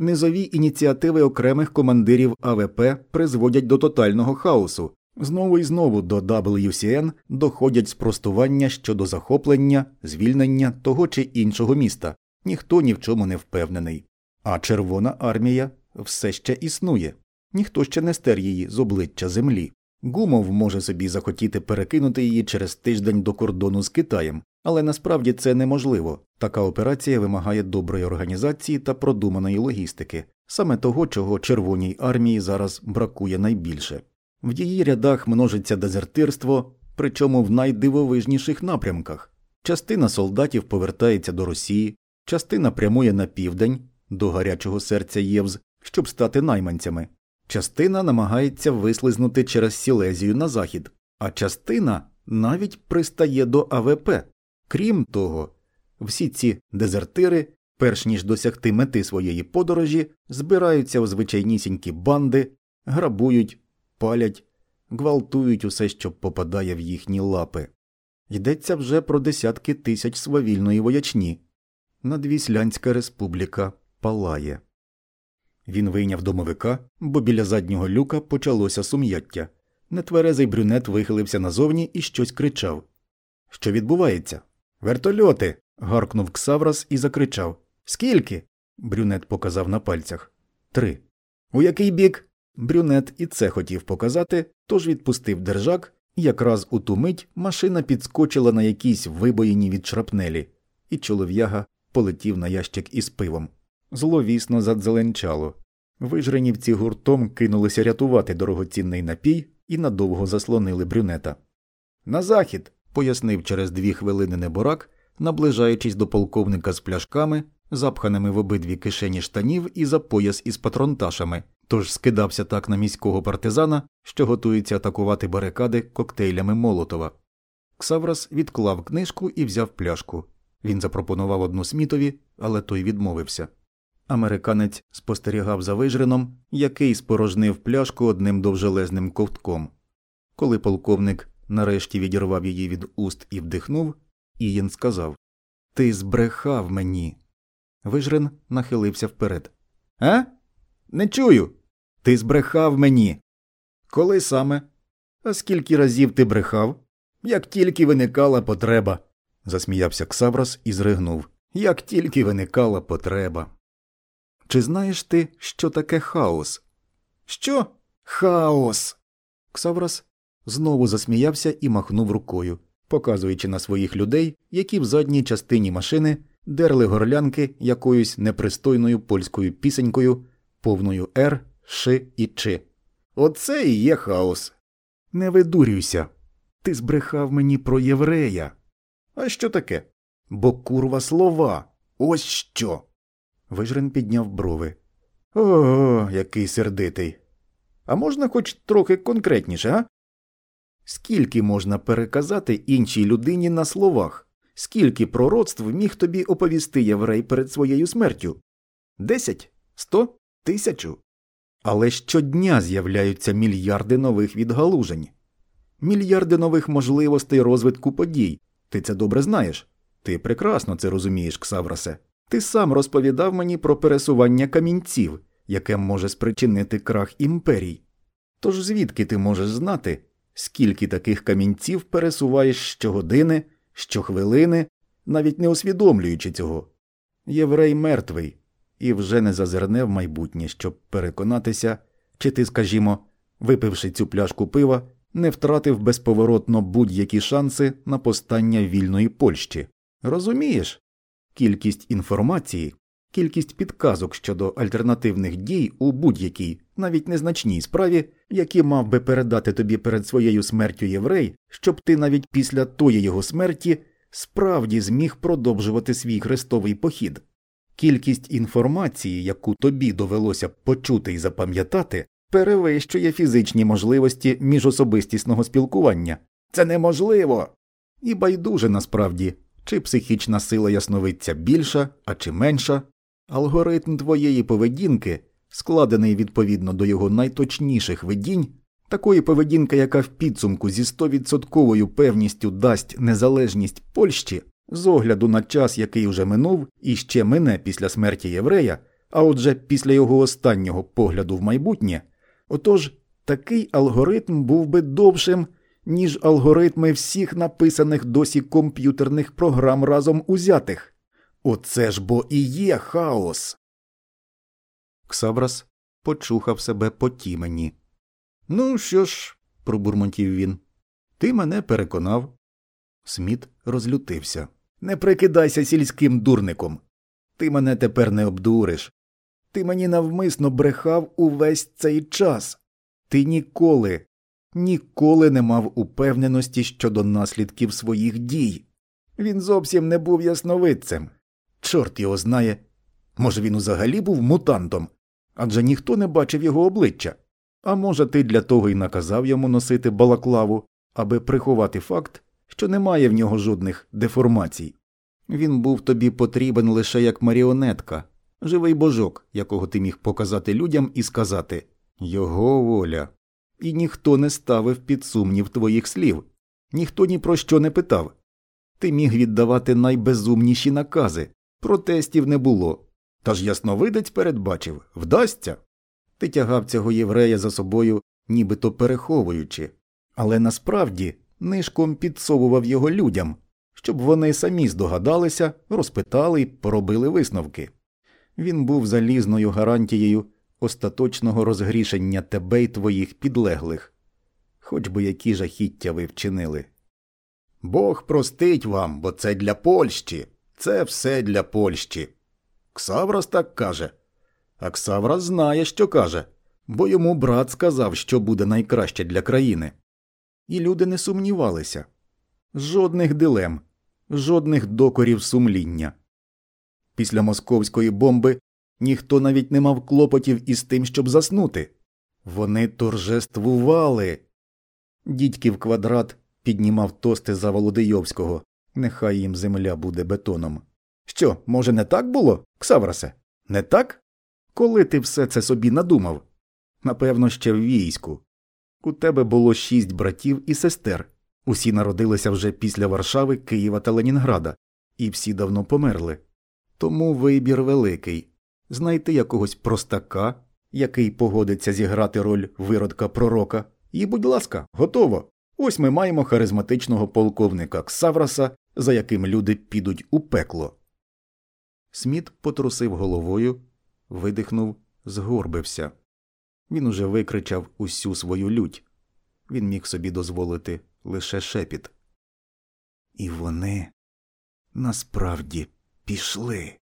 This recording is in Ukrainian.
Низові ініціативи окремих командирів АВП призводять до тотального хаосу. Знову і знову до WCN доходять спростування щодо захоплення, звільнення того чи іншого міста. Ніхто ні в чому не впевнений. А Червона армія все ще існує, ніхто ще не стер її з обличчя землі. Гумов може собі захотіти перекинути її через тиждень до кордону з Китаєм, але насправді це неможливо. Така операція вимагає доброї організації та продуманої логістики, саме того, чого Червоній армії зараз бракує найбільше. В її рядах множиться дезертирство, причому в найдивовижніших напрямках. Частина солдатів повертається до Росії, частина прямує на південь, до гарячого серця Євз, щоб стати найманцями. Частина намагається вислизнути через Сілезію на захід, а частина навіть пристає до АВП. Крім того, всі ці дезертири, перш ніж досягти мети своєї подорожі, збираються у звичайнісінькі банди, грабують, палять, гвалтують усе, що попадає в їхні лапи. Йдеться вже про десятки тисяч свавільної воячні. Надвіслянська республіка палає. Він вийняв домовика, бо біля заднього люка почалося сум'яття. Нетверезий брюнет вихилився назовні і щось кричав. Що відбувається? Вертольоти. гаркнув Ксаврас і закричав. Скільки? Брюнет показав на пальцях. Три. У який бік? Брюнет і це хотів показати, тож відпустив держак, і якраз у ту мить машина підскочила на якійсь вибоїні від шрапнелі, і чолов'яга полетів на ящик із пивом. Зловісно задзеленчало. Вижренівці гуртом кинулися рятувати дорогоцінний напій і надовго заслонили брюнета. На захід, пояснив через дві хвилини неборак, наближаючись до полковника з пляшками, запханими в обидві кишені штанів і за пояс із патронташами, тож скидався так на міського партизана, що готується атакувати барикади коктейлями Молотова. Ксаврас відклав книжку і взяв пляшку. Він запропонував одну смітові, але той відмовився. Американець спостерігав за вижреном, який спорожнив пляшку одним довжелезним ковтком. Коли полковник нарешті відірвав її від уст і вдихнув, Ієн сказав Ти збрехав мені. Вижрен нахилився вперед. А? Не чую. Ти збрехав мені. Коли саме? А скільки разів ти брехав? Як тільки виникала потреба, засміявся Ксаврас і зригнув. Як тільки виникала потреба. Чи знаєш ти, що таке хаос? Що? Хаос. Ксаврас знову засміявся і махнув рукою, показуючи на своїх людей, які в задній частині машини дерли горлянки якоюсь непристойною польською пісенькою, повною «р», «ш» і «ч». Оце і є хаос. Не видурюйся. Ти збрехав мені про єврея. А що таке? Бо курва слова. Ось що. Вижрен підняв брови. О, який сердитий. А можна хоч трохи конкретніше, а? Скільки можна переказати іншій людині на словах? Скільки пророцтв міг тобі оповісти єврей перед своєю смертю? Десять? Сто? Тисячу? Але щодня з'являються мільярди нових відгалужень, мільярди нових можливостей розвитку подій. Ти це добре знаєш. Ти прекрасно це розумієш, Ксаврасе. Ти сам розповідав мені про пересування камінців, яке може спричинити крах імперій. Тож звідки ти можеш знати, скільки таких камінців пересуваєш щогодини, щохвилини, навіть не усвідомлюючи цього? Єврей мертвий і вже не зазирне в майбутнє, щоб переконатися, чи ти, скажімо, випивши цю пляшку пива, не втратив безповоротно будь-які шанси на постання вільної Польщі. Розумієш? Кількість інформації, кількість підказок щодо альтернативних дій у будь-якій, навіть незначній справі, які мав би передати тобі перед своєю смертю єврей, щоб ти навіть після тої його смерті справді зміг продовжувати свій хрестовий похід. Кількість інформації, яку тобі довелося почути і запам'ятати, перевищує фізичні можливості міжособистісного спілкування. Це неможливо. І байдуже насправді, чи психічна сила ясновидця більша, а чи менша, алгоритм твоєї поведінки, складений відповідно до його найточніших видінь, такої поведінки, яка в підсумку зі стовідсотковою певністю дасть незалежність Польщі, з огляду на час, який уже минув і ще мине після смерті єврея, А отже, після його останнього погляду в майбутнє, отож такий алгоритм був би довшим, ніж алгоритми всіх написаних досі комп'ютерних програм разом узятих. Оце ж бо і є хаос. Ксаврас почухав себе по тімені. Ну що ж, пробурмотів він, ти мене переконав. Сміт розлютився. Не прикидайся сільським дурником. Ти мене тепер не обдуриш. Ти мені навмисно брехав увесь цей час. Ти ніколи, ніколи не мав упевненості щодо наслідків своїх дій. Він зовсім не був ясновидцем. Чорт його знає. Може, він взагалі був мутантом, адже ніхто не бачив його обличчя. А може, ти для того й наказав йому носити балаклаву, аби приховати факт, що немає в нього жодних деформацій. Він був тобі потрібен лише як маріонетка, живий божок, якого ти міг показати людям і сказати його воля. І ніхто не ставив під сумнів твоїх слів, ніхто ні про що не питав. Ти міг віддавати найбезумніші накази, протестів не було. Та ж ясновидець передбачив вдасться. Ти тягав цього єврея за собою, нібито переховуючи, але насправді нишком підсовував його людям, щоб вони самі здогадалися, розпитали й поробили висновки. Він був залізною гарантією остаточного розгрішення тебе й твоїх підлеглих, хоч би які жахіття ви вчинили. Бог простить вам, бо це для Польщі, це все для Польщі. Ксаврос так каже. А Ксаврос знає, що каже, бо йому брат сказав, що буде найкраще для країни. І люди не сумнівалися жодних дилем, жодних докорів сумління. Після московської бомби ніхто навіть не мав клопотів із тим, щоб заснути. Вони торжествували. Дідьків квадрат піднімав тости за Володийовського. Нехай їм земля буде бетоном. Що, може, не так було, Ксаврасе? Не так? Коли ти все це собі надумав? Напевно, ще в війську. У тебе було шість братів і сестер. Усі народилися вже після Варшави, Києва та Ленінграда, і всі давно померли. Тому вибір великий знайти якогось простака, який погодиться зіграти роль виродка пророка, і, будь ласка, готово. Ось ми маємо харизматичного полковника Ксавраса, за яким люди підуть у пекло. Сміт потрусив головою, видихнув, згорбився. Він уже викричав усю свою лють. Він міг собі дозволити лише шепіт. І вони насправді пішли.